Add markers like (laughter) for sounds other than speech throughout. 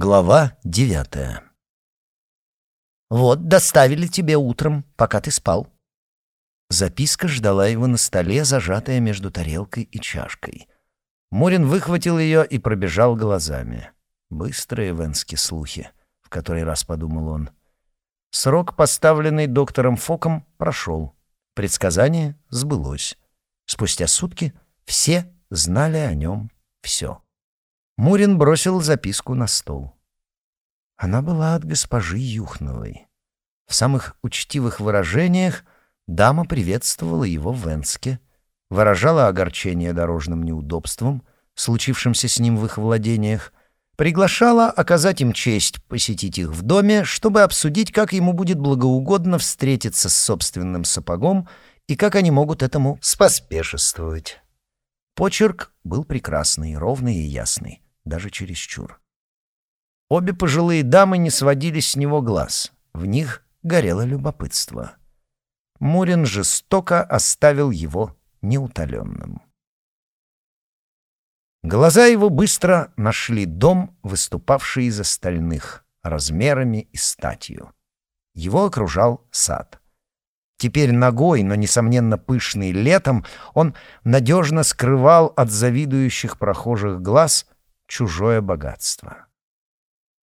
Глава девятая «Вот, доставили тебе утром, пока ты спал». Записка ждала его на столе, зажатая между тарелкой и чашкой. Мурин выхватил ее и пробежал глазами. Быстрые венские слухи, в который раз подумал он. Срок, поставленный доктором Фоком, прошел. Предсказание сбылось. Спустя сутки все знали о нем все. Мурин бросил записку на стол. Она была от госпожи Юхновой. В самых учтивых выражениях дама приветствовала его в Энске, выражала огорчение дорожным неудобством, случившимся с ним в их владениях, приглашала оказать им честь посетить их в доме, чтобы обсудить, как ему будет благоугодно встретиться с собственным сапогом и как они могут этому споспешествовать. Почерк был прекрасный, ровный и ясный даже чересчур. Обе пожилые дамы не сводили с него глаз, в них горело любопытство. Мурин жестоко оставил его неутоленным. Глаза его быстро нашли дом, выступавший из остальных, размерами и статью. Его окружал сад. Теперь ногой, но, несомненно, пышный летом, он надежно скрывал от завидующих прохожих глаз чужое богатство.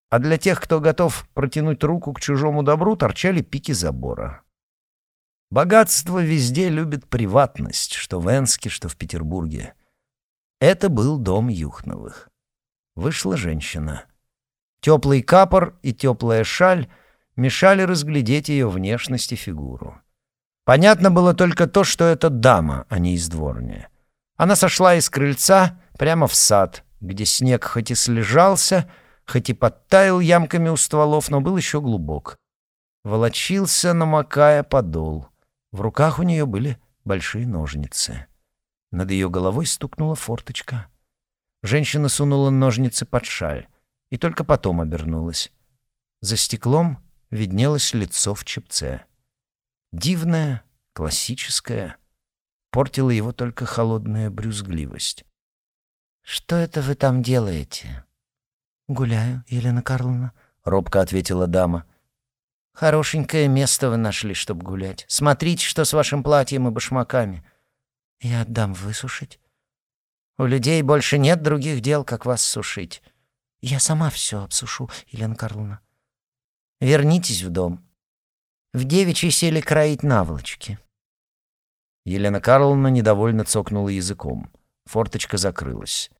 А для тех, кто готов протянуть руку к чужому добру, торчали пики забора. Богатство везде любит приватность, что в Энске, что в Петербурге. Это был дом Юхновых. Вышла женщина. Теплый капор и теплая шаль мешали разглядеть ее внешность и фигуру. Понятно было только то, что это дама, а не издворня. Она сошла из крыльца прямо в сад, где снег хоть и слежался, хоть и подтаял ямками у стволов, но был еще глубок. Волочился, намокая подол. В руках у нее были большие ножницы. Над ее головой стукнула форточка. Женщина сунула ножницы под шаль и только потом обернулась. За стеклом виднелось лицо в чепце. Дивное, классическое, портила его только холодная брюзгливость. «Что это вы там делаете?» «Гуляю, Елена Карловна», — робко ответила дама. «Хорошенькое место вы нашли, чтобы гулять. Смотрите, что с вашим платьем и башмаками. Я отдам высушить. У людей больше нет других дел, как вас сушить. Я сама все обсушу, Елена Карловна. Вернитесь в дом. В девичьей сели кроить наволочки». Елена Карловна недовольно цокнула языком. Форточка закрылась.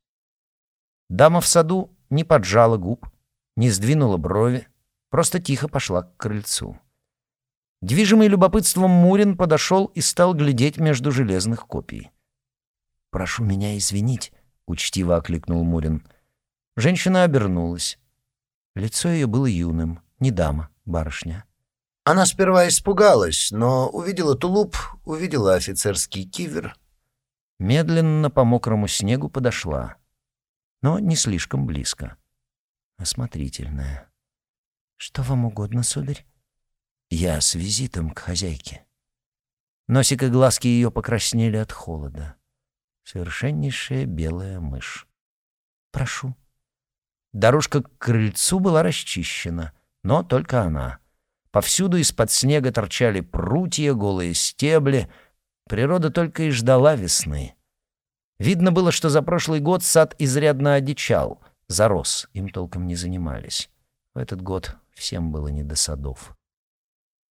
Дама в саду не поджала губ, не сдвинула брови, просто тихо пошла к крыльцу. Движимый любопытством Мурин подошел и стал глядеть между железных копий. «Прошу меня извинить», — учтиво окликнул Мурин. Женщина обернулась. Лицо ее было юным, не дама, барышня. Она сперва испугалась, но увидела тулуп, увидела офицерский кивер. Медленно по мокрому снегу подошла но не слишком близко. Осмотрительная. «Что вам угодно, сударь?» «Я с визитом к хозяйке». Носик и глазки ее покраснели от холода. Совершеннейшая белая мышь. «Прошу». Дорожка к крыльцу была расчищена, но только она. Повсюду из-под снега торчали прутья, голые стебли. Природа только и ждала весны. Видно было, что за прошлый год сад изрядно одичал, зарос, им толком не занимались. В этот год всем было не до садов.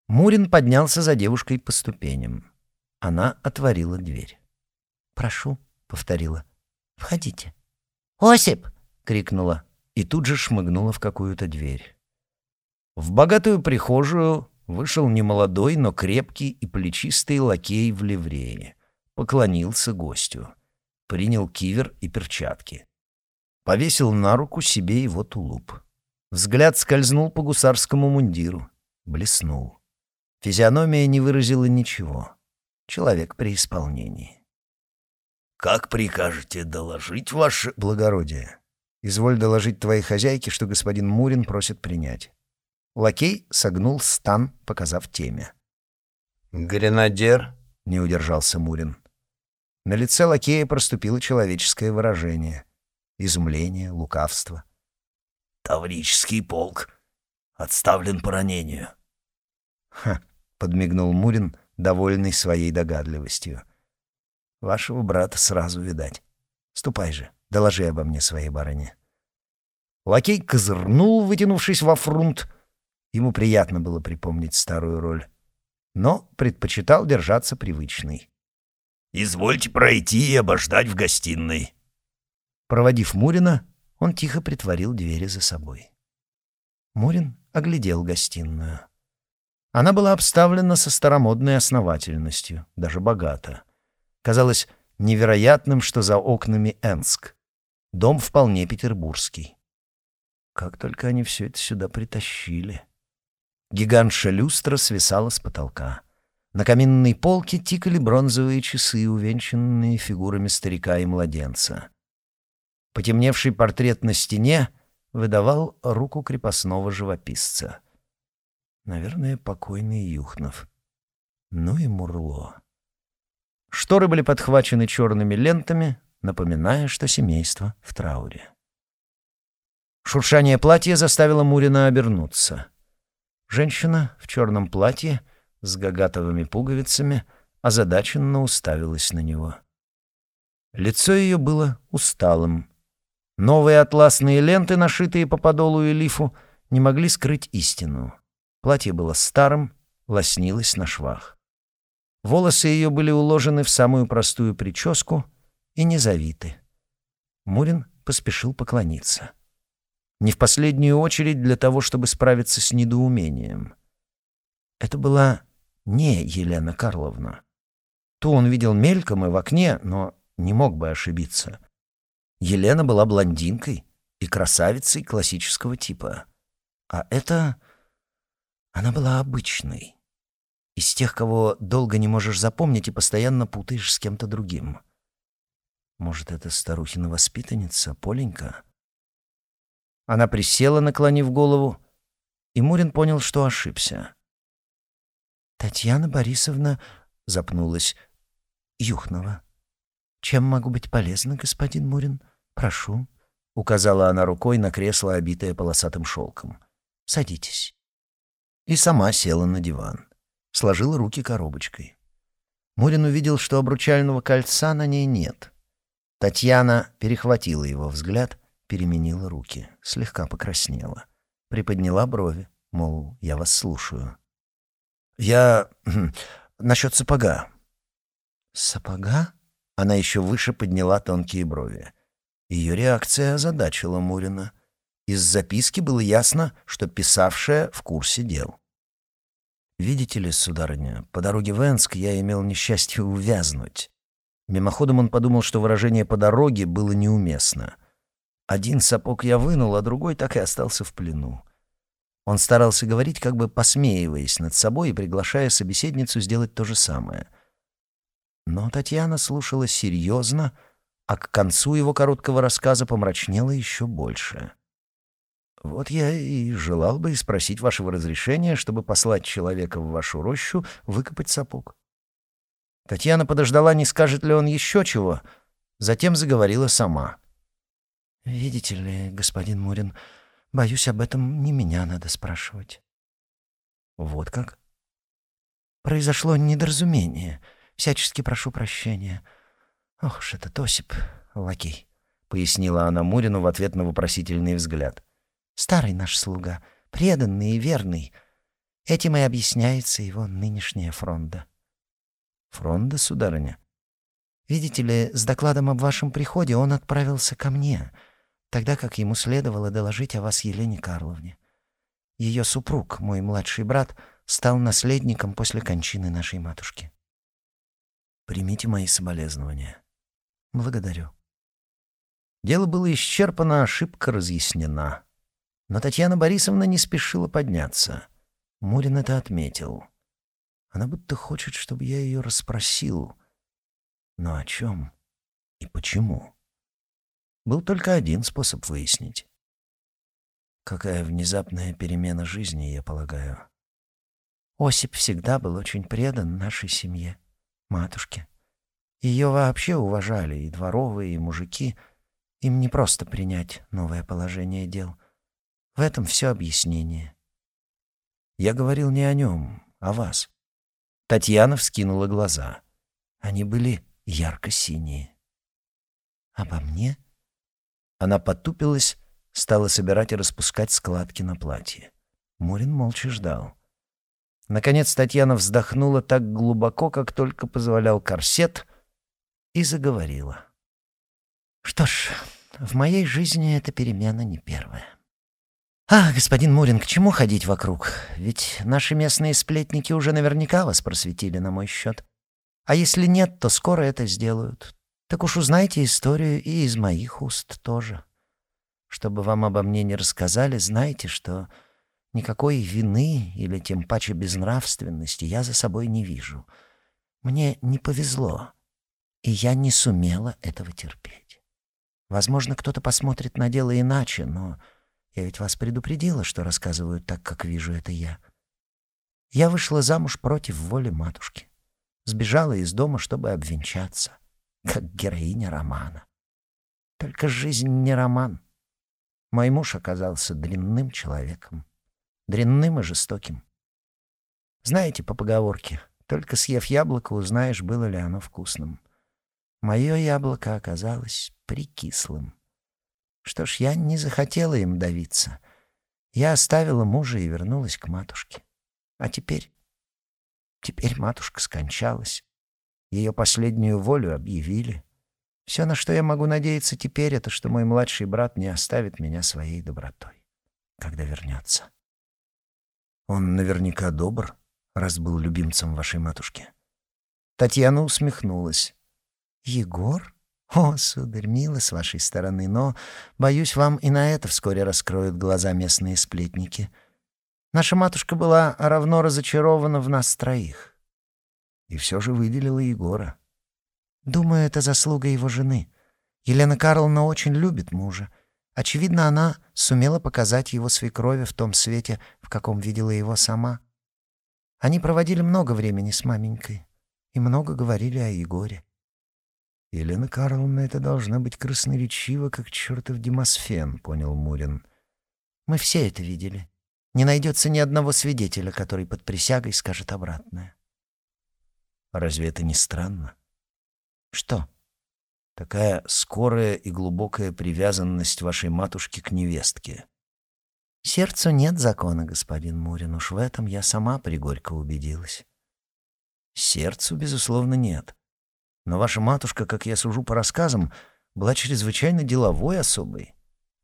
Мурин поднялся за девушкой по ступеням. Она отворила дверь. «Прошу», — повторила. «Входите». «Осип!» — крикнула и тут же шмыгнула в какую-то дверь. В богатую прихожую вышел немолодой, но крепкий и плечистый лакей в ливрее. Поклонился гостю принял кивер и перчатки. Повесил на руку себе его тулуп. Взгляд скользнул по гусарскому мундиру. Блеснул. Физиономия не выразила ничего. Человек при исполнении. «Как прикажете доложить ваше благородие? Изволь доложить твоей хозяйке, что господин Мурин просит принять». Лакей согнул стан, показав теме. «Гренадер?» — не удержался Мурин. На лице лакея проступило человеческое выражение. Изумление, лукавство. Таврический полк. Отставлен по ранению». «Ха!» — подмигнул Мурин, довольный своей догадливостью. «Вашего брата сразу видать. Ступай же, доложи обо мне своей барыне». Лакей козырнул, вытянувшись во фрунт. Ему приятно было припомнить старую роль, но предпочитал держаться привычной. «Извольте пройти и обождать в гостиной». Проводив Мурина, он тихо притворил двери за собой. Мурин оглядел гостиную. Она была обставлена со старомодной основательностью, даже богато. Казалось невероятным, что за окнами Энск. Дом вполне петербургский. Как только они все это сюда притащили. Гигантша люстра свисала с потолка. На каминной полке тикали бронзовые часы, увенчанные фигурами старика и младенца. Потемневший портрет на стене выдавал руку крепостного живописца. Наверное, покойный Юхнов. Ну и Мурло. Шторы были подхвачены черными лентами, напоминая, что семейство в трауре. Шуршание платья заставило Мурина обернуться. Женщина в черном платье с гагатовыми пуговицами озадаченно уставилась на него. Лицо ее было усталым. Новые атласные ленты, нашитые по подолу и лифу, не могли скрыть истину. Платье было старым, лоснилось на швах. Волосы ее были уложены в самую простую прическу и не завиты. Мурин поспешил поклониться. — не в последнюю очередь для того, чтобы справиться с недоумением. Это была не Елена Карловна. То он видел мельком и в окне, но не мог бы ошибиться. Елена была блондинкой и красавицей классического типа. А это... Она была обычной. Из тех, кого долго не можешь запомнить и постоянно путаешь с кем-то другим. Может, это старухина воспитанница, Поленька? Она присела, наклонив голову, и Мурин понял, что ошибся. «Татьяна Борисовна...» — запнулась. «Юхнова. Чем могу быть полезна, господин Мурин? Прошу». — указала она рукой на кресло, обитое полосатым шелком. «Садитесь». И сама села на диван. Сложила руки коробочкой. Мурин увидел, что обручального кольца на ней нет. Татьяна перехватила его взгляд переменила руки, слегка покраснела. Приподняла брови, мол, я вас слушаю. «Я... Хм, насчет сапога». «Сапога?» Она еще выше подняла тонкие брови. Ее реакция озадачила Мурина. Из записки было ясно, что писавшая в курсе дел. «Видите ли, сударыня, по дороге в Энск я имел несчастье увязнуть». Мимоходом он подумал, что выражение «по дороге» было неуместно. Один сапог я вынул, а другой так и остался в плену. Он старался говорить, как бы посмеиваясь над собой и приглашая собеседницу сделать то же самое. Но Татьяна слушала серьезно, а к концу его короткого рассказа помрачнела еще больше. «Вот я и желал бы спросить вашего разрешения, чтобы послать человека в вашу рощу выкопать сапог». Татьяна подождала, не скажет ли он еще чего, затем заговорила сама — «Видите ли, господин Мурин, боюсь, об этом не меня надо спрашивать». «Вот как?» «Произошло недоразумение. Всячески прошу прощения. Ох уж этот Осип, лакей», — пояснила она Мурину в ответ на вопросительный взгляд. «Старый наш слуга, преданный и верный. Этим и объясняется его нынешняя фронда». «Фронда, сударыня?» «Видите ли, с докладом об вашем приходе он отправился ко мне» тогда как ему следовало доложить о вас Елене Карловне. Ее супруг, мой младший брат, стал наследником после кончины нашей матушки. Примите мои соболезнования. Благодарю. Дело было исчерпано, ошибка разъяснена. Но Татьяна Борисовна не спешила подняться. Мурин это отметил. Она будто хочет, чтобы я ее расспросил. Но о чем и почему? Был только один способ выяснить. Какая внезапная перемена жизни, я полагаю. Осип всегда был очень предан нашей семье, матушке. Ее вообще уважали и дворовые, и мужики. Им не просто принять новое положение дел. В этом все объяснение. Я говорил не о нем, а о вас. Татьяна вскинула глаза. Они были ярко-синие. Обо мне? Она потупилась, стала собирать и распускать складки на платье. Мурин молча ждал. Наконец Татьяна вздохнула так глубоко, как только позволял корсет, и заговорила. «Что ж, в моей жизни эта перемена не первая. «А, господин Мурин, к чему ходить вокруг? Ведь наши местные сплетники уже наверняка вас просветили на мой счет. А если нет, то скоро это сделают. Так уж узнайте историю и из моих уст тоже. Чтобы вам обо мне не рассказали, знайте, что никакой вины или тем паче безнравственности я за собой не вижу. Мне не повезло, и я не сумела этого терпеть. Возможно, кто-то посмотрит на дело иначе, но я ведь вас предупредила, что рассказываю так, как вижу это я. Я вышла замуж против воли матушки. Сбежала из дома, чтобы обвенчаться, как героиня романа. Только жизнь не роман. Мой муж оказался дрянным человеком. Дрянным и жестоким. Знаете по поговорке, только съев яблоко, узнаешь, было ли оно вкусным. Мое яблоко оказалось прикислым. Что ж, я не захотела им давиться. Я оставила мужа и вернулась к матушке. А теперь... Теперь матушка скончалась. Ее последнюю волю объявили. Все, на что я могу надеяться теперь, это что мой младший брат не оставит меня своей добротой, когда вернется. Он наверняка добр, раз был любимцем вашей матушки. Татьяна усмехнулась. «Егор? О, сударь, мило с вашей стороны, но, боюсь, вам и на это вскоре раскроют глаза местные сплетники. Наша матушка была равно разочарована в нас троих. И все же выделила Егора. Думаю, это заслуга его жены. Елена Карловна очень любит мужа. Очевидно, она сумела показать его свекрови в том свете, в каком видела его сама. Они проводили много времени с маменькой и много говорили о Егоре. «Елена Карловна, это должна быть красноречиво, как чертов Демосфен», — понял Мурин. «Мы все это видели. Не найдется ни одного свидетеля, который под присягой скажет обратное». «Разве это не странно?» «Что?» «Такая скорая и глубокая привязанность вашей матушки к невестке». «Сердцу нет закона, господин Мурин, уж в этом я сама пригорько убедилась». «Сердцу, безусловно, нет». Но ваша матушка, как я сужу по рассказам, была чрезвычайно деловой особой.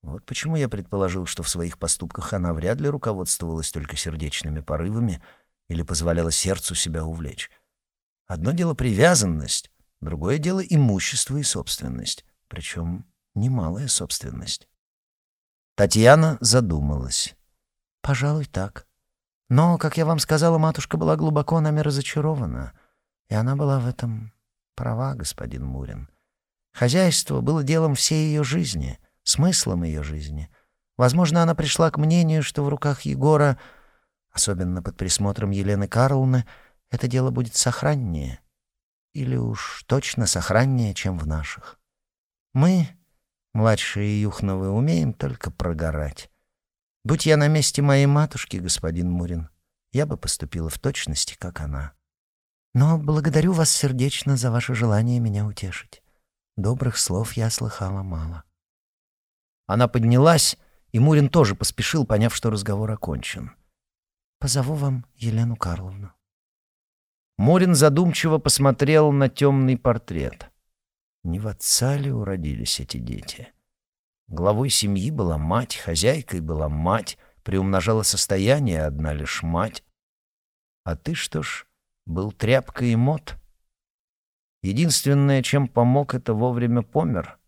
Вот почему я предположил, что в своих поступках она вряд ли руководствовалась только сердечными порывами или позволяла сердцу себя увлечь. Одно дело привязанность, другое дело имущество и собственность, причем немалая собственность. Татьяна задумалась. «Пожалуй, так. Но, как я вам сказала, матушка была глубоко нами разочарована, и она была в этом права, господин Мурин. Хозяйство было делом всей ее жизни, смыслом ее жизни. Возможно, она пришла к мнению, что в руках Егора, особенно под присмотром Елены Карловны, это дело будет сохраннее. Или уж точно сохраннее, чем в наших. Мы, младшие Юхновы, умеем только прогорать. Будь я на месте моей матушки, господин Мурин, я бы поступила в точности, как она. Но благодарю вас сердечно за ваше желание меня утешить. Добрых слов я слыхала мало». Она поднялась, и Мурин тоже поспешил, поняв, что разговор окончен. «Позову вам Елену Карловну». Мурин задумчиво посмотрел на темный портрет. Не в отца ли уродились эти дети? Главой семьи была мать, хозяйкой была мать, приумножала состояние одна лишь мать. А ты что ж, был тряпкой и мод. Единственное, чем помог, это вовремя помер.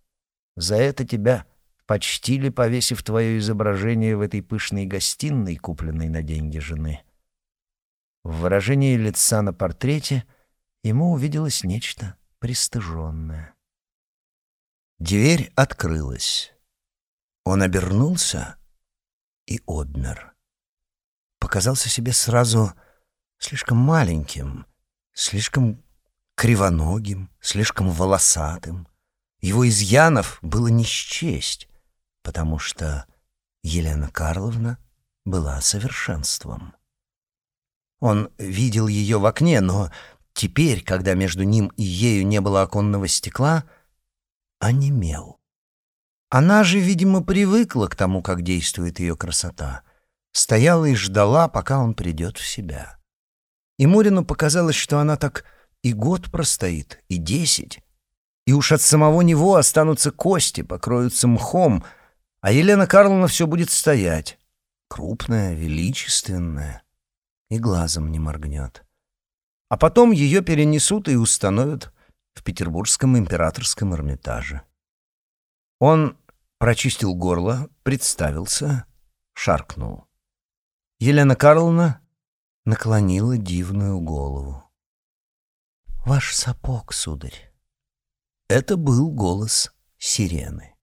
За это тебя почтили, повесив твое изображение в этой пышной гостиной, купленной на деньги жены. В выражении лица на портрете ему увиделось нечто пристыженное. Дверь открылась. Он обернулся и обмер. Показался себе сразу слишком маленьким, слишком кривоногим, слишком волосатым. Его изъянов было не счесть, потому что Елена Карловна была совершенством. Он видел ее в окне, но теперь, когда между ним и ею не было оконного стекла, онемел. Она же, видимо, привыкла к тому, как действует ее красота. Стояла и ждала, пока он придет в себя. И Мурину показалось, что она так и год простоит, и десять. И уж от самого него останутся кости, покроются мхом, а Елена Карловна все будет стоять. Крупная, величественная, и глазом не моргнет. А потом ее перенесут и установят в Петербургском императорском Эрмитаже. Он прочистил горло, представился, шаркнул. Елена Карловна наклонила дивную голову. «Ваш сапог, сударь». Это был голос сирены.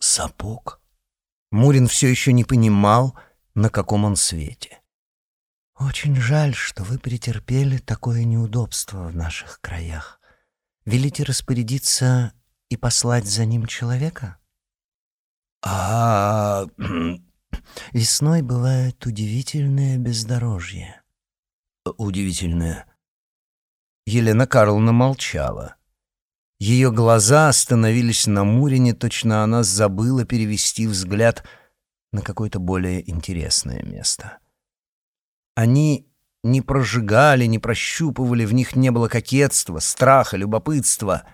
Сапог? Мурин все еще не понимал, на каком он свете. «Очень жаль, что вы претерпели такое неудобство в наших краях. Велите распорядиться и послать за ним человека?» «А...» (clears throat) Весной бывает удивительное бездорожье. «Удивительное...» Елена Карловна молчала. Ее глаза остановились на Мурине, точно она забыла перевести взгляд на какое-то более интересное место. Они не прожигали, не прощупывали, в них не было кокетства, страха, любопытства,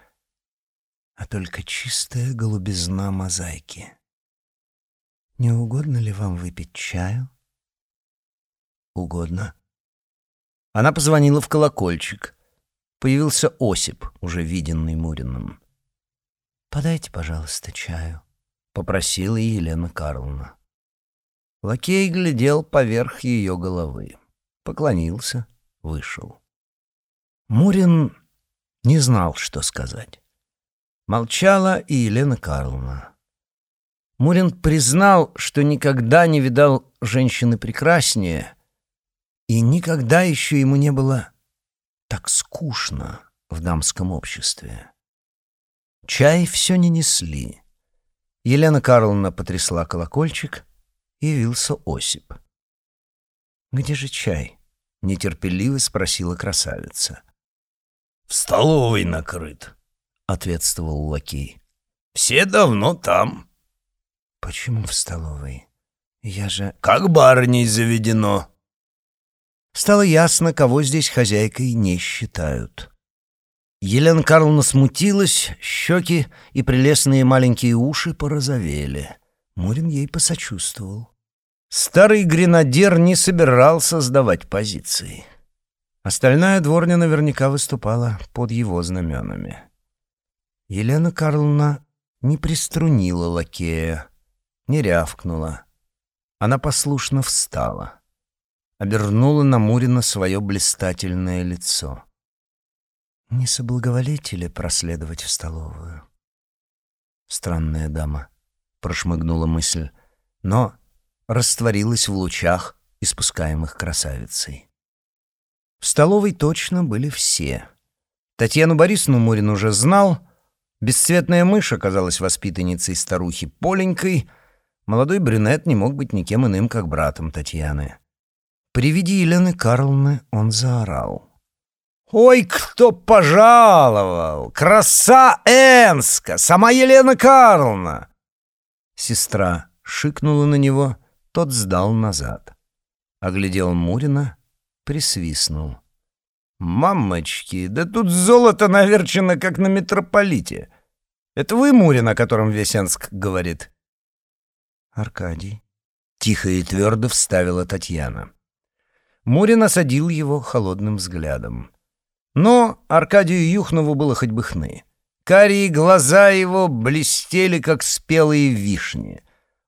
а только чистая голубизна мозаики. «Не угодно ли вам выпить чаю?» «Угодно». Она позвонила в колокольчик. Появился Осип, уже виденный Муриным. «Подайте, пожалуйста, чаю», — попросила Елена Карловна. Лакей глядел поверх ее головы. Поклонился, вышел. Мурин не знал, что сказать. Молчала и Елена Карловна. Мурин признал, что никогда не видал женщины прекраснее, и никогда еще ему не было так скучно в дамском обществе. Чай все не несли. Елена Карловна потрясла колокольчик, явился Осип. «Где же чай?» — нетерпеливо спросила красавица. «В столовой накрыт», — ответствовал лакей. «Все давно там». «Почему в столовой? Я же...» «Как барней заведено». Стало ясно, кого здесь хозяйкой не считают. Елена Карловна смутилась, щеки и прелестные маленькие уши порозовели. Мурин ей посочувствовал. Старый гренадер не собирался сдавать позиции. Остальная дворня наверняка выступала под его знаменами. Елена Карловна не приструнила лакея, не рявкнула. Она послушно встала, обернула на Мурина свое блистательное лицо. «Не соблаговолите ли проследовать в столовую?» Странная дама —— прошмыгнула мысль, но растворилась в лучах, испускаемых красавицей. В столовой точно были все. Татьяну Борисовну Мурин уже знал, бесцветная мышь оказалась воспитанницей старухи Поленькой, молодой брюнет не мог быть никем иным, как братом Татьяны. При виде Елены Карловны он заорал. «Ой, кто пожаловал! Краса Энска! Сама Елена Карловна! Сестра шикнула на него, тот сдал назад. Оглядел Мурина, присвистнул. «Мамочки, да тут золото наверчено, как на митрополите. Это вы, Мурин, о котором весь Энск говорит?» «Аркадий», — тихо и твердо вставила Татьяна. Мурин осадил его холодным взглядом. Но Аркадию Юхнову было хоть бы хны. Карие глаза его блестели, как спелые вишни.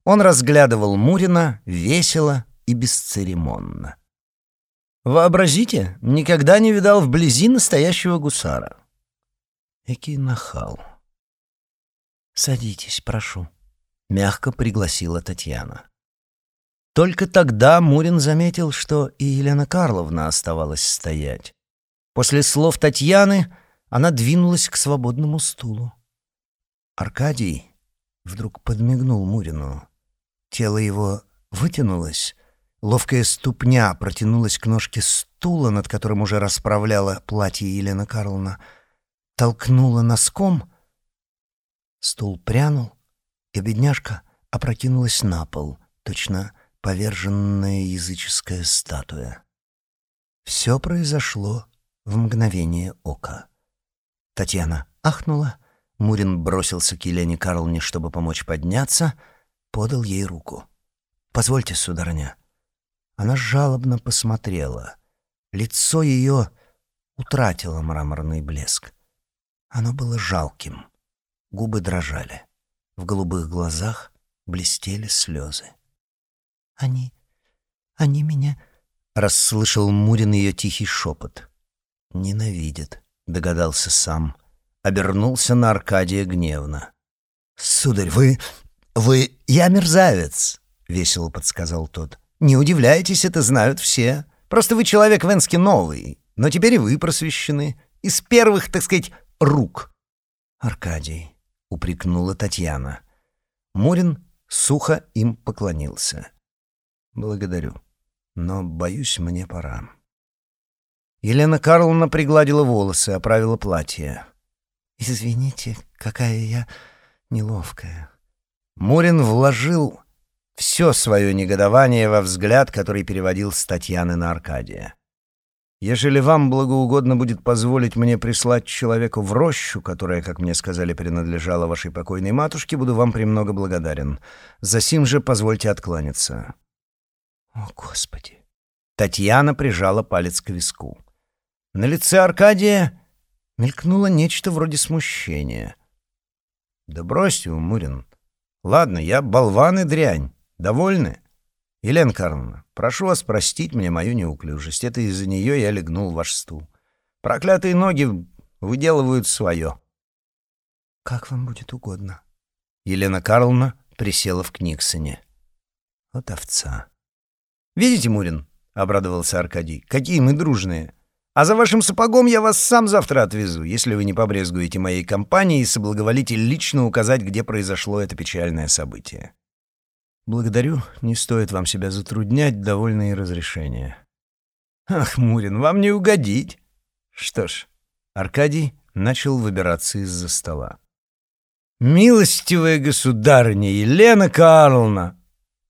Он разглядывал Мурина весело и бесцеремонно. Вообразите, никогда не видал вблизи настоящего гусара. Экий нахал. «Садитесь, прошу», — мягко пригласила Татьяна. Только тогда Мурин заметил, что и Елена Карловна оставалась стоять. После слов Татьяны она двинулась к свободному стулу. Аркадий вдруг подмигнул Мурину. Тело его вытянулось, ловкая ступня протянулась к ножке стула, над которым уже расправляла платье Елена Карловна, толкнула носком, стул прянул, и бедняжка опрокинулась на пол, точно поверженная языческая статуя. Все произошло в мгновение ока. Татьяна ахнула, Мурин бросился к Елене Карловне, чтобы помочь подняться, подал ей руку. «Позвольте, сударыня». Она жалобно посмотрела. Лицо ее утратило мраморный блеск. Оно было жалким. Губы дрожали. В голубых глазах блестели слезы. «Они... они меня...» — расслышал Мурин ее тихий шепот. «Ненавидит», — догадался сам. Обернулся на Аркадия гневно. «Сударь, вы... вы... я мерзавец!» — весело подсказал тот. «Не удивляйтесь, это знают все. Просто вы человек венский новый, но теперь и вы просвещены. Из первых, так сказать, рук». «Аркадий», — упрекнула Татьяна. Мурин сухо им поклонился. «Благодарю, но, боюсь, мне пора». Елена Карловна пригладила волосы, оправила платье. «Извините, какая я неловкая». Мурин вложил все свое негодование во взгляд, который переводил с Татьяны на Аркадия. «Ежели вам благоугодно будет позволить мне прислать человеку в рощу, которая, как мне сказали, принадлежала вашей покойной матушке, буду вам премного благодарен. Засим же позвольте откланяться». «О, Господи!» Татьяна прижала палец к виску. На лице Аркадия мелькнуло нечто вроде смущения. «Да бросьте, Умурин. Ладно, я болван и дрянь. Довольны? Елена Карловна, прошу вас простить мне мою неуклюжесть. Это из-за нее я легнул в ваш стул. Проклятые ноги выделывают свое». «Как вам будет угодно». Елена Карловна присела в Книксоне. «Вот овца». «Видите, Мурин?» — обрадовался Аркадий. «Какие мы дружные!» А за вашим сапогом я вас сам завтра отвезу, если вы не побрезгуете моей компанией и соблаговолите лично указать, где произошло это печальное событие. Благодарю, не стоит вам себя затруднять, довольные разрешения. Ах, Мурин, вам не угодить. Что ж, Аркадий начал выбираться из-за стола. «Милостивая государыня Елена Карловна!»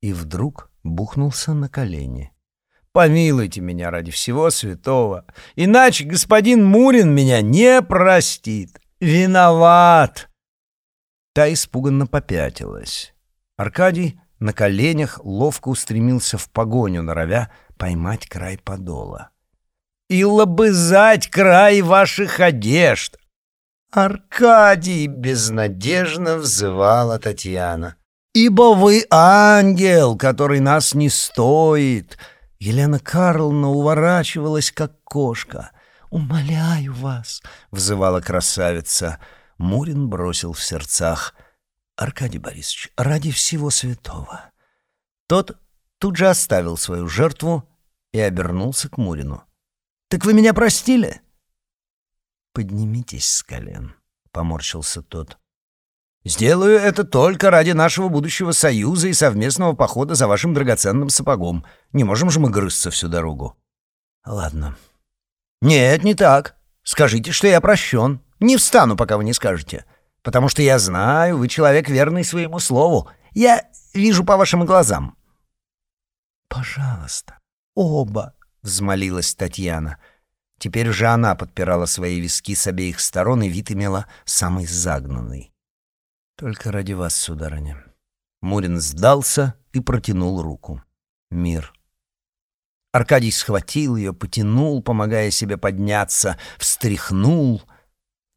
И вдруг бухнулся на колени. Помилуйте меня ради всего святого, иначе господин Мурин меня не простит. Виноват!» Та испуганно попятилась. Аркадий на коленях ловко устремился в погоню, норовя поймать край подола. «И лобызать край ваших одежд!» «Аркадий!» — безнадежно взывала Татьяна. «Ибо вы ангел, который нас не стоит!» Елена Карловна уворачивалась, как кошка. «Умоляю вас!» — взывала красавица. Мурин бросил в сердцах. «Аркадий Борисович, ради всего святого!» Тот тут же оставил свою жертву и обернулся к Мурину. «Так вы меня простили?» «Поднимитесь с колен», — поморщился тот. Сделаю это только ради нашего будущего союза и совместного похода за вашим драгоценным сапогом. Не можем же мы грызться всю дорогу. Ладно. Нет, не так. Скажите, что я прощен. Не встану, пока вы не скажете. Потому что я знаю, вы человек верный своему слову. Я вижу по вашим глазам. Пожалуйста, оба, взмолилась Татьяна. Теперь же она подпирала свои виски с обеих сторон и вид имела самый загнанный. «Только ради вас, сударыня». Мурин сдался и протянул руку. «Мир». Аркадий схватил ее, потянул, помогая себе подняться, встряхнул.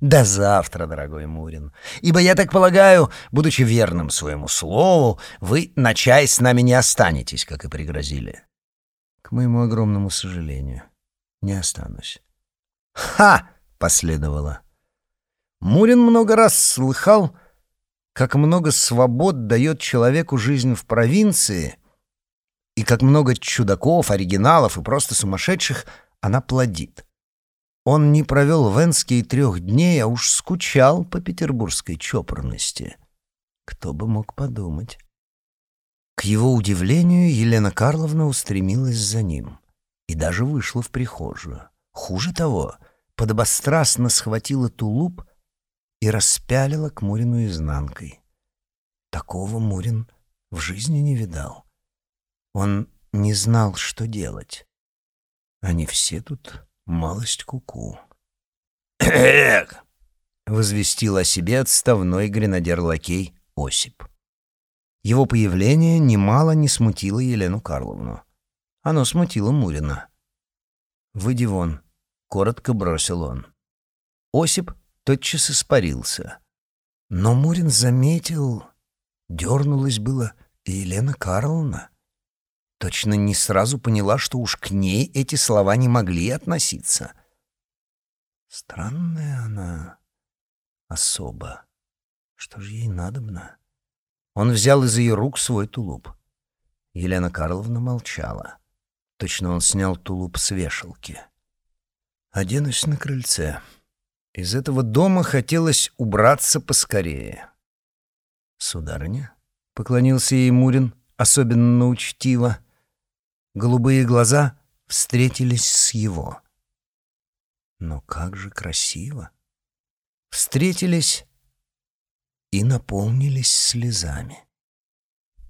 «До завтра, дорогой Мурин, ибо, я так полагаю, будучи верным своему слову, вы на чай с нами не останетесь, как и пригрозили». «К моему огромному сожалению, не останусь». «Ха!» — последовало. Мурин много раз слыхал, как много свобод дает человеку жизнь в провинции, и как много чудаков, оригиналов и просто сумасшедших она плодит. Он не провел в Энске трех дней, а уж скучал по петербургской чопорности. Кто бы мог подумать. К его удивлению, Елена Карловна устремилась за ним и даже вышла в прихожую. Хуже того, подобострастно схватила тулуп и распялила к Мурину изнанкой. Такого Мурин в жизни не видал. Он не знал, что делать. Они все тут малость куку. «Эх!» — возвестил о себе отставной гренадер-лакей Осип. Его появление немало не смутило Елену Карловну. Оно смутило Мурина. «Выйди вон», — коротко бросил он. Осип тотчас испарился. Но Мурин заметил, дернулась было Елена Карловна. Точно не сразу поняла, что уж к ней эти слова не могли относиться. Странная она особа. Что же ей надобно? Он взял из ее рук свой тулуп. Елена Карловна молчала. Точно он снял тулуп с вешалки. «Оденусь на крыльце. Из этого дома хотелось убраться поскорее». «Сударыня?» — поклонился ей Мурин, особенно учтиво. Голубые глаза встретились с его. Но как же красиво! Встретились и наполнились слезами.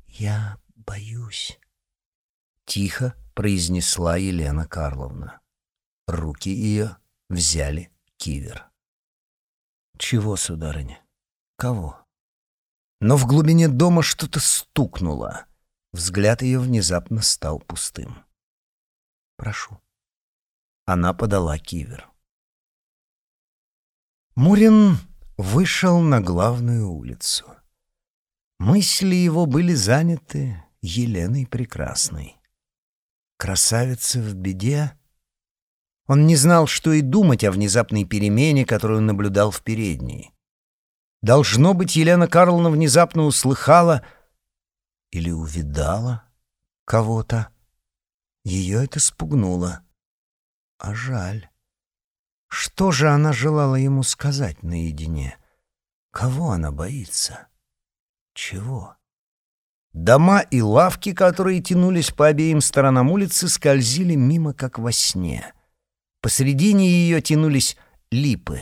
«Я боюсь», — тихо произнесла Елена Карловна. Руки ее взяли кивер. «Чего, сударыня? Кого?» Но в глубине дома что-то стукнуло. Взгляд ее внезапно стал пустым. «Прошу». Она подала кивер. Мурин вышел на главную улицу. Мысли его были заняты Еленой Прекрасной. Красавица в беде. Он не знал, что и думать о внезапной перемене, которую наблюдал в передней. Должно быть, Елена Карловна внезапно услыхала или увидала кого-то. Ее это спугнуло. А жаль. Что же она желала ему сказать наедине? Кого она боится? Чего? Дома и лавки, которые тянулись по обеим сторонам улицы, скользили мимо, как во сне. Посредине ее тянулись липы.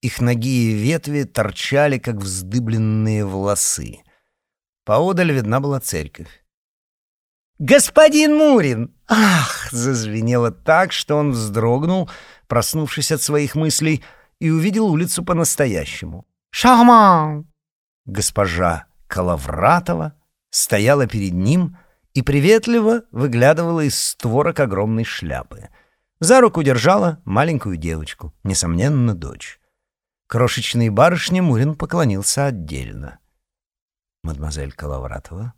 Их ноги и ветви торчали, как вздыбленные волосы. Поодаль видна была церковь. «Господин Мурин!» «Ах!» — зазвенело так, что он вздрогнул, проснувшись от своих мыслей, и увидел улицу по-настоящему. «Шарман!» Госпожа Калавратова стояла перед ним и приветливо выглядывала из створок огромной шляпы. За руку держала маленькую девочку, несомненно, дочь. Крошечной барышне Мурин поклонился отдельно. «Мадемуазель Калавратова?»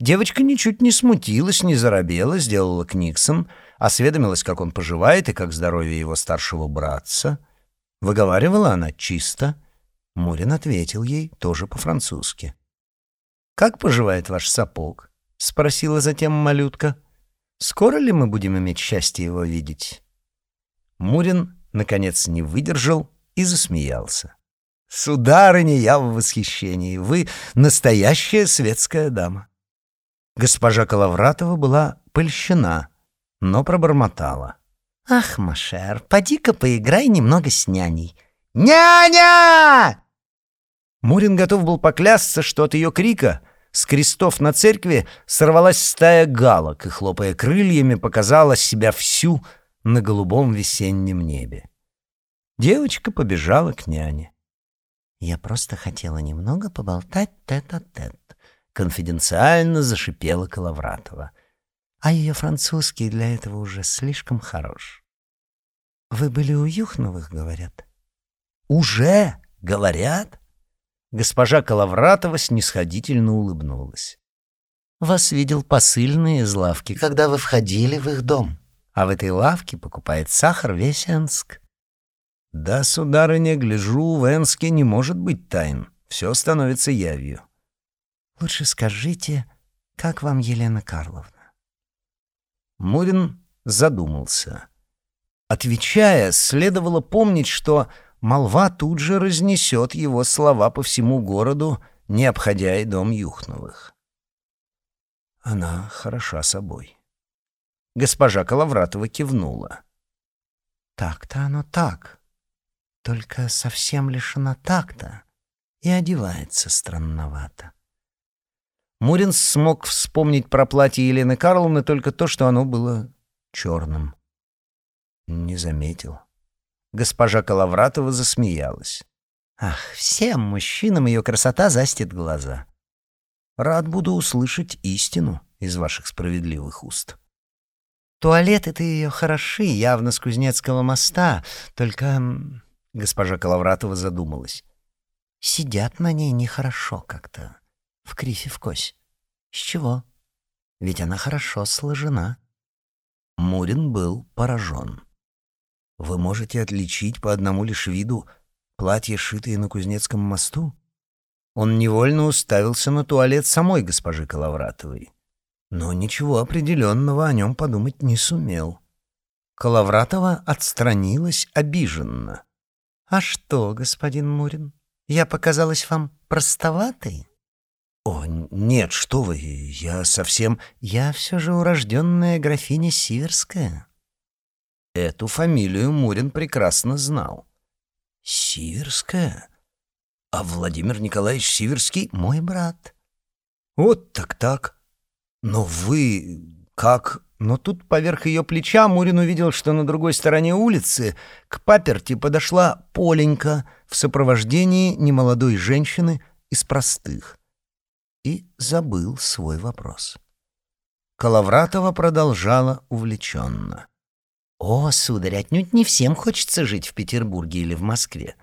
Девочка ничуть не смутилась, не заробела, сделала книксон, осведомилась, как он поживает и как здоровье его старшего братца. Выговаривала она чисто. Мурин ответил ей тоже по-французски. «Как поживает ваш сапог?» — спросила затем малютка. «Скоро ли мы будем иметь счастье его видеть?» Мурин, наконец, не выдержал и засмеялся. «Сударыня, я в восхищении. Вы настоящая светская дама». Госпожа Коловратова была польщена, но пробормотала. «Ах, Машер, поди-ка поиграй немного с няней». «Няня!» Мурин готов был поклясться, что от ее крика с крестов на церкви сорвалась стая галок и, хлопая крыльями, показала себя всю на голубом весеннем небе. Девочка побежала к няне. «Я просто хотела немного поболтать тет-а-тет», -тет конфиденциально зашипела Коловратова. А ее французский для этого уже слишком хорош. «Вы были у Юхновых, говорят?» «Уже? Говорят?» Госпожа Коловратова снисходительно улыбнулась. «Вас видел посыльный из лавки, когда вы входили в их дом. А в этой лавке покупает сахар весь Энск». «Да, сударыня, гляжу, в Энске не может быть тайн. Все становится явью». Лучше скажите, как вам Елена Карловна?» Мурин задумался. Отвечая, следовало помнить, что молва тут же разнесет его слова по всему городу, не обходя и дом Юхновых. Она хороша собой. Госпожа Коловратова кивнула. Так-то оно так. Только совсем лишена такта и одевается странновато. Мурин смог вспомнить про платье Елены Карловны только то, что оно было черным. Не заметил. Госпожа Коловратова засмеялась. Ах, всем мужчинам ее красота застит глаза. Рад буду услышать истину из ваших справедливых уст. Туалеты-то ее хороши, явно с Кузнецкого моста, только... Госпожа Коловратова задумалась. Сидят на ней нехорошо как-то, в крифе в кось. С чего? Ведь она хорошо сложена. Мурин был поражен. Вы можете отличить по одному лишь виду платье, шитое на Кузнецком мосту? Он невольно уставился на туалет самой госпожи Коловратовой. Но ничего определенного о нем подумать не сумел. Коловратова отстранилась обиженно. «А что, господин Мурин, я показалась вам простоватой?» «О, нет, что вы, я совсем...» «Я все же урожденная графиня Сиверская». Эту фамилию Мурин прекрасно знал. «Сиверская? А Владимир Николаевич Сиверский — мой брат». «Вот так-так. Но вы как...» Но тут поверх ее плеча Мурин увидел, что на другой стороне улицы к паперти подошла Поленька в сопровождении немолодой женщины из простых. И забыл свой вопрос. Коловратова продолжала увлеченно. «О, сударь, отнюдь не всем хочется жить в Петербурге или в Москве».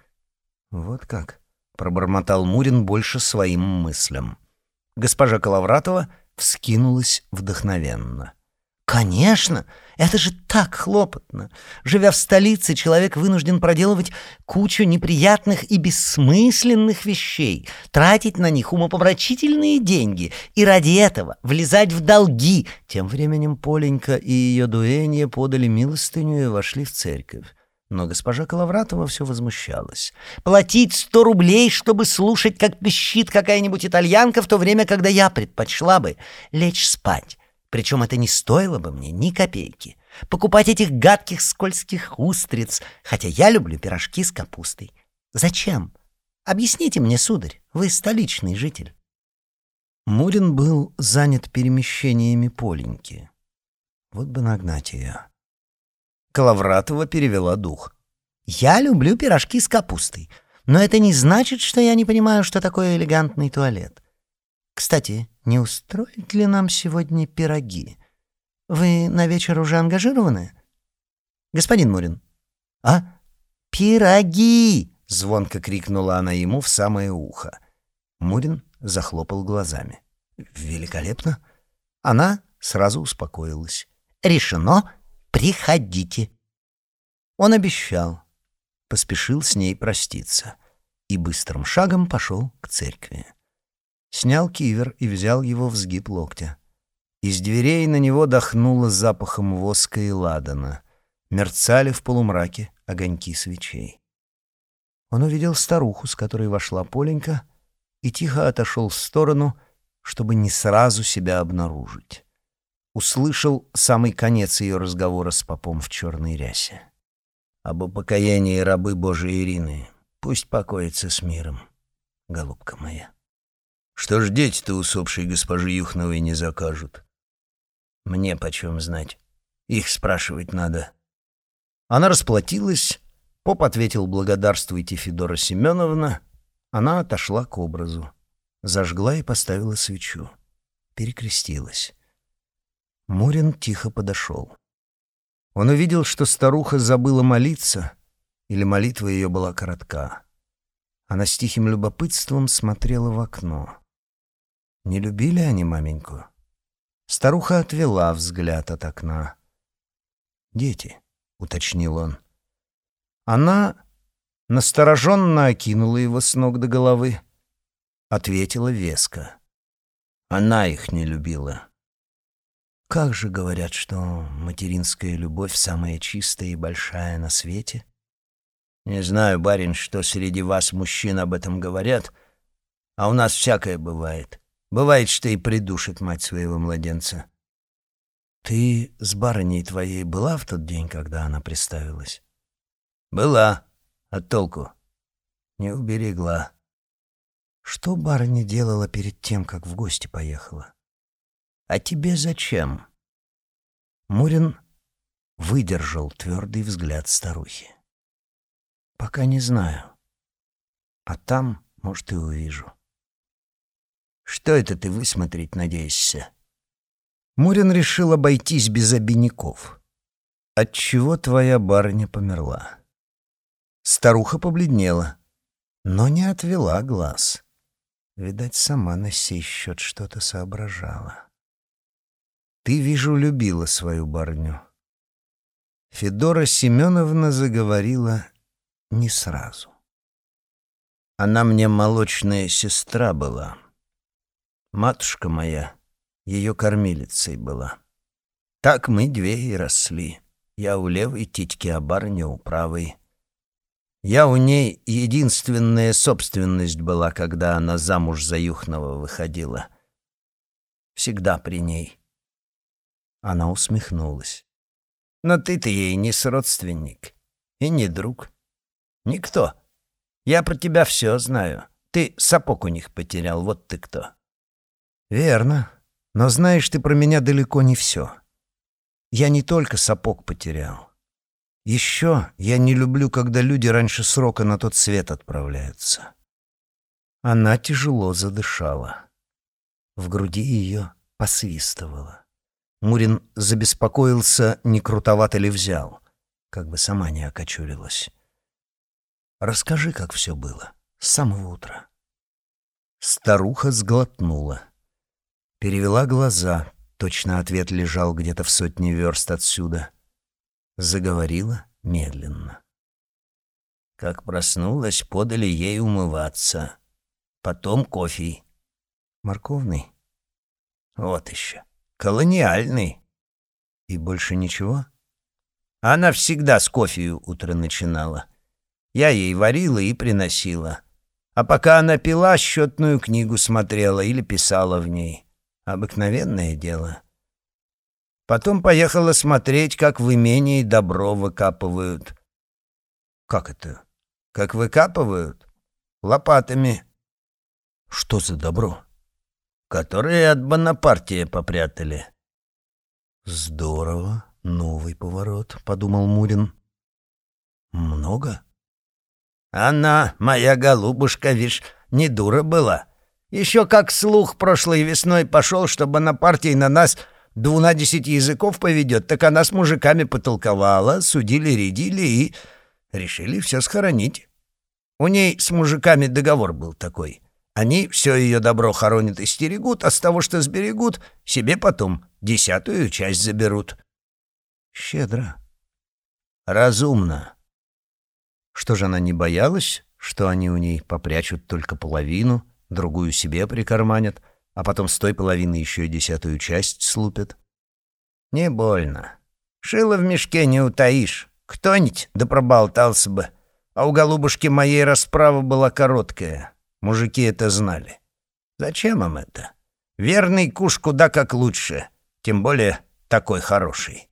«Вот как?» — пробормотал Мурин больше своим мыслям. Госпожа Коловратова вскинулась вдохновенно. Конечно, это же так хлопотно. Живя в столице, человек вынужден проделывать кучу неприятных и бессмысленных вещей, тратить на них умопомрачительные деньги и ради этого влезать в долги. Тем временем Поленька и ее дуэнье подали милостыню и вошли в церковь. Но госпожа Коловратова все возмущалась. «Платить сто рублей, чтобы слушать, как пищит какая-нибудь итальянка, в то время, когда я предпочла бы лечь спать». Причем это не стоило бы мне ни копейки. Покупать этих гадких скользких устриц, хотя я люблю пирожки с капустой. Зачем? Объясните мне, сударь, вы столичный житель. Мурин был занят перемещениями Поленьки. Вот бы нагнать ее. Коловратова перевела дух. «Я люблю пирожки с капустой, но это не значит, что я не понимаю, что такое элегантный туалет. Кстати, не устроить ли нам сегодня пироги? Вы на вечер уже ангажированы? Господин Мурин. А? Пироги! Звонко крикнула она ему в самое ухо. Мурин захлопал глазами. Великолепно. Она сразу успокоилась. Решено. Приходите. Он обещал. Поспешил с ней проститься и быстрым шагом пошел к церкви. Снял кивер и взял его в сгиб локтя. Из дверей на него дохнуло запахом воска и ладана. Мерцали в полумраке огоньки свечей. Он увидел старуху, с которой вошла Поленька, и тихо отошел в сторону, чтобы не сразу себя обнаружить. Услышал самый конец ее разговора с попом в черной рясе. «Об упокоении рабы Божией Ирины. Пусть покоится с миром, голубка моя». Что ж дети-то усопшей госпожи Юхновой не закажут? Мне почем знать. Их спрашивать надо. Она расплатилась. Поп ответил «Благодарствуйте, Федора Семеновна». Она отошла к образу. Зажгла и поставила свечу. Перекрестилась. Мурин тихо подошел. Он увидел, что старуха забыла молиться, или молитва ее была коротка. Она с тихим любопытством смотрела в окно. Не любили они маменьку? Старуха отвела взгляд от окна. «Дети», — уточнил он. Она настороженно окинула его с ног до головы. Ответила веско. Она их не любила. Как же говорят, что материнская любовь самая чистая и большая на свете? Не знаю, барин, что среди вас мужчин об этом говорят, а у нас всякое бывает. Бывает, что и придушит мать своего младенца. Ты с барыней твоей была в тот день, когда она приставилась? Была. А толку? Не уберегла. Что барыня делала перед тем, как в гости поехала? А тебе зачем? Мурин выдержал твердый взгляд старухи. Пока не знаю. А там, может, и увижу. Что это ты высмотреть надеешься? Мурин решил обойтись без обиняков. Отчего твоя барыня померла? Старуха побледнела, но не отвела глаз. Видать, сама на сей счет что-то соображала. Ты, вижу, любила свою барню. Федора Семеновна заговорила не сразу. Она мне молочная сестра была. Матушка моя ее кормилицей была. Так мы две и росли. Я у левой титьки, а барыня у правой. Я у ней единственная собственность была, когда она замуж за Юхного выходила. Всегда при ней. Она усмехнулась. Но ты-то ей не сродственник и не друг. Никто. Я про тебя все знаю. Ты сапог у них потерял, вот ты кто. Верно. Но знаешь ты про меня далеко не все. Я не только сапог потерял. Еще я не люблю, когда люди раньше срока на тот свет отправляются. Она тяжело задышала. В груди ее посвистывало. Мурин забеспокоился, не крутовато ли взял, как бы сама не окочурилась. «Расскажи, как все было, с самого утра». Старуха сглотнула. Перевела глаза, точно ответ лежал где-то в сотне верст отсюда. Заговорила медленно. Как проснулась, подали ей умываться. Потом кофе. Морковный? Вот еще. Колониальный. И больше ничего? Она всегда с кофею утро начинала. Я ей варила и приносила. А пока она пила, счетную книгу смотрела или писала в ней. Обыкновенное дело. Потом поехала смотреть, как в имении добро выкапывают. Как это? Как выкапывают? Лопатами. Что за добро? Которые от Бонапартия попрятали. Здорово. Новый поворот, подумал Мурин. Много? Она, моя голубушка, вишь, не дура была. Еще как слух прошлой весной пошел, что Бонапартий на нас двуна десять языков поведет, так она с мужиками потолковала, судили-рядили и решили все схоронить. У ней с мужиками договор был такой. Они все ее добро хоронят и стерегут, а с того, что сберегут, себе потом десятую часть заберут. Щедро. Разумно. Что же она не боялась, что они у ней попрячут только половину — другую себе прикарманят, а потом с той половины еще и десятую часть слупят. Не больно. Шило в мешке не утаишь. Кто-нибудь да проболтался бы. А у голубушки моей расправа была короткая. Мужики это знали. Зачем им это? Верный куш куда как лучше. Тем более такой хороший.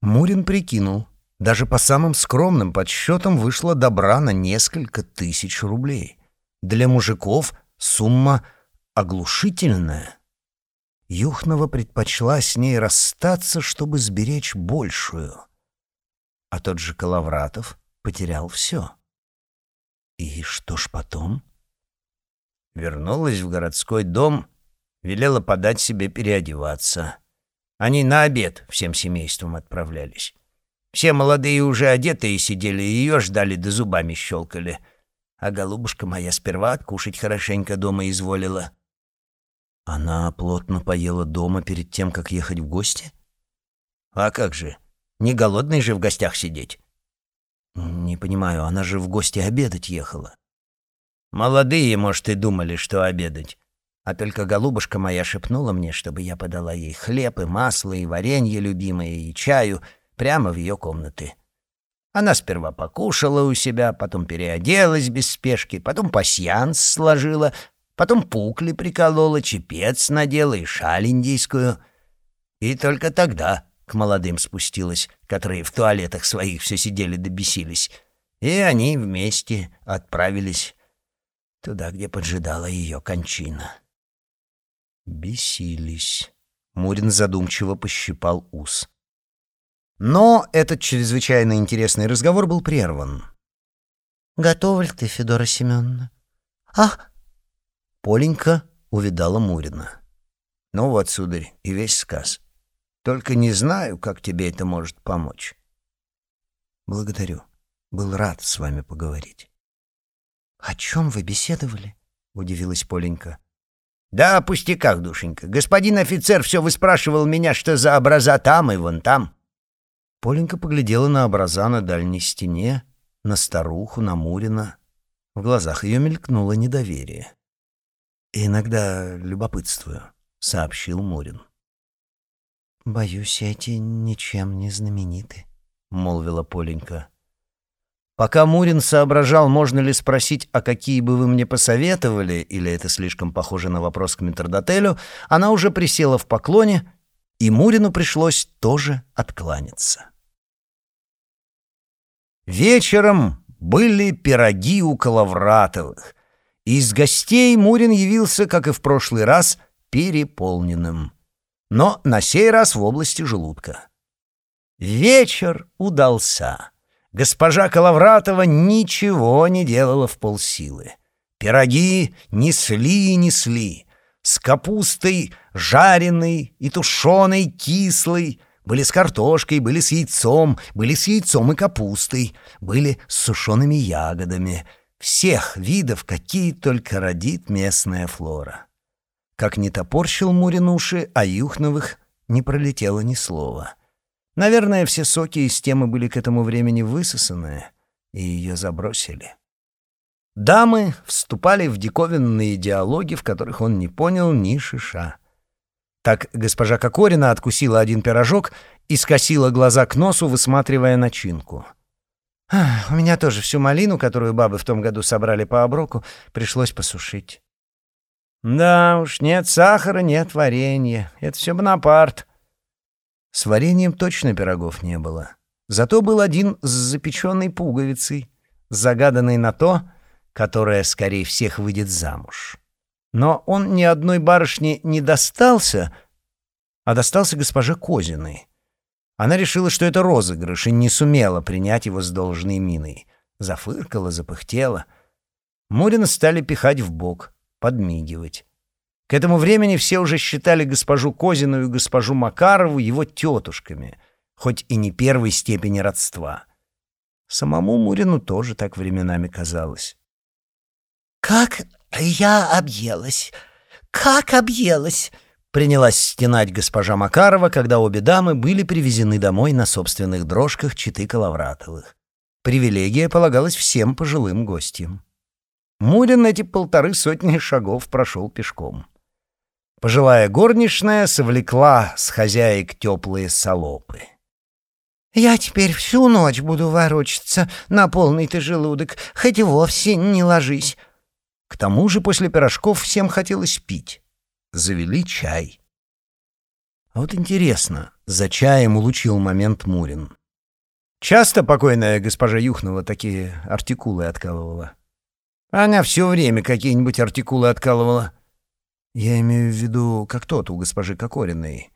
Мурин прикинул. Даже по самым скромным подсчетам вышло добра на несколько тысяч рублей. Для мужиков сумма оглушительная. Юхнова предпочла с ней расстаться, чтобы сберечь большую. А тот же Коловратов потерял все. И что ж потом? Вернулась в городской дом, велела подать себе переодеваться. Они на обед всем семейством отправлялись. Все молодые уже одетые сидели, ее ждали да зубами щелкали — а голубушка моя сперва откушать хорошенько дома изволила. Она плотно поела дома перед тем, как ехать в гости? А как же? Не голодной же в гостях сидеть? Не понимаю, она же в гости обедать ехала. Молодые, может, и думали, что обедать. А только голубушка моя шепнула мне, чтобы я подала ей хлеб и масло, и варенье любимое, и чаю прямо в ее комнаты. Она сперва покушала у себя, потом переоделась без спешки, потом пасьянс сложила, Потом пукли приколола, чепец надела и шаль индийскую. И только тогда к молодым спустилась, которые в туалетах своих все сидели да бесились. И они вместе отправились туда, где поджидала ее кончина. Бесились. Мурин задумчиво пощипал ус. Но этот чрезвычайно интересный разговор был прерван. «Готова ли ты, Федора Семеновна?» «Ах!» Поленька увидала Мурина. «Ну вот, сударь, и весь сказ. Только не знаю, как тебе это может помочь». «Благодарю. Был рад с вами поговорить». «О чем вы беседовали?» — удивилась Поленька. «Да о пустяках, душенька. Господин офицер все выспрашивал меня, что за образа там и вон там». Поленька поглядела на образа на дальней стене, на старуху, на Мурина. В глазах ее мелькнуло недоверие. «Иногда любопытствую», — сообщил Мурин. «Боюсь, эти ничем не знамениты», — молвила Поленька. Пока Мурин соображал, можно ли спросить, а какие бы вы мне посоветовали, или это слишком похоже на вопрос к метрдотелю, она уже присела в поклоне, и Мурину пришлось тоже откланяться. Вечером были пироги у Коловратовых. Из гостей Мурин явился, как и в прошлый раз, переполненным. Но на сей раз в области желудка. Вечер удался. Госпожа Коловратова ничего не делала в полсилы. Пироги несли и несли. С капустой жареной и тушеной, кислой. Были с картошкой, были с яйцом, были с яйцом и капустой. Были с сушеными ягодами. Всех видов, какие только родит местная флора. Как не топорщил Муринуши, а Юхновых не пролетело ни слова — Наверное, все соки из темы были к этому времени высосаны, и ее забросили. Дамы вступали в диковинные диалоги, в которых он не понял ни шиша. Так госпожа Кокорина откусила один пирожок и скосила глаза к носу, высматривая начинку. «У меня тоже всю малину, которую бабы в том году собрали по оброку, пришлось посушить». «Да уж, нет сахара, нет варенья. Это все Бонапарт», с вареньем точно пирогов не было. Зато был один с запеченной пуговицей, загаданный на то, которая скорее всех выйдет замуж. Но он ни одной барышне не достался, а достался госпоже Козиной. Она решила, что это розыгрыш, и не сумела принять его с должной миной. Зафыркала, запыхтела. Мурина стали пихать в бок, подмигивать. К этому времени все уже считали госпожу Козину и госпожу Макарову его тетушками, хоть и не первой степени родства. Самому Мурину тоже так временами казалось. «Как я объелась! Как объелась!» Принялась стенать госпожа Макарова, когда обе дамы были привезены домой на собственных дрожках читы Коловратовых. Привилегия полагалась всем пожилым гостям. Мурин эти полторы сотни шагов прошел пешком. Пожилая горничная совлекла с хозяек теплые солопы. «Я теперь всю ночь буду ворочаться на полный ты желудок, хоть вовсе не ложись». К тому же после пирожков всем хотелось пить. Завели чай. А вот интересно, за чаем улучил момент Мурин. Часто покойная госпожа Юхнова такие артикулы откалывала? Она все время какие-нибудь артикулы откалывала. Я имею в виду, как тот у госпожи Кокориной.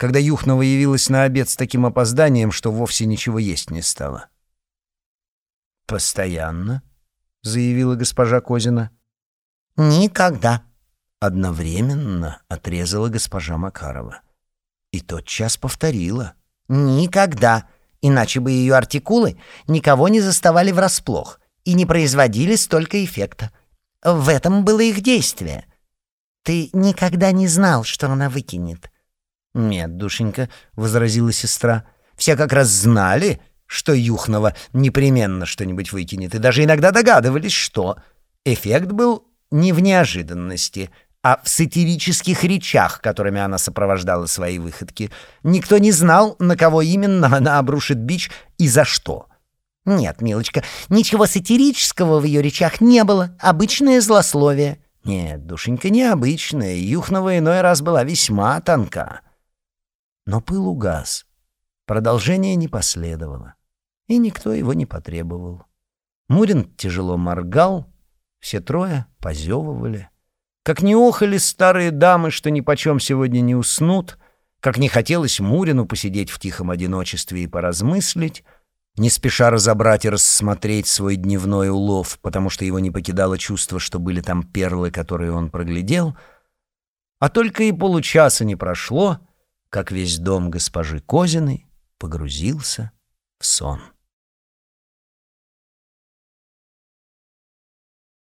Когда Юхнова явилась на обед с таким опозданием, что вовсе ничего есть не стало. «Постоянно?» — заявила госпожа Козина. «Никогда», — одновременно отрезала госпожа Макарова. И тотчас повторила. «Никогда, иначе бы ее артикулы никого не заставали врасплох и не производили столько эффекта. В этом было их действие». Ты никогда не знал, что она выкинет. Нет, душенька, возразила сестра. Все как раз знали, что Юхнова непременно что-нибудь выкинет, и даже иногда догадывались, что эффект был не в неожиданности, а в сатирических речах, которыми она сопровождала свои выходки. Никто не знал, на кого именно она обрушит бич и за что. Нет, милочка, ничего сатирического в ее речах не было, обычное злословие. Нет, душенька необычная, Юхнова иной раз была весьма тонка. Но пыл угас. Продолжение не последовало, и никто его не потребовал. Мурин тяжело моргал, все трое позевывали. Как не охали старые дамы, что ни почем сегодня не уснут, как не хотелось Мурину посидеть в тихом одиночестве и поразмыслить, не спеша разобрать и рассмотреть свой дневной улов, потому что его не покидало чувство, что были там перлы, которые он проглядел, а только и получаса не прошло, как весь дом госпожи Козиной погрузился в сон.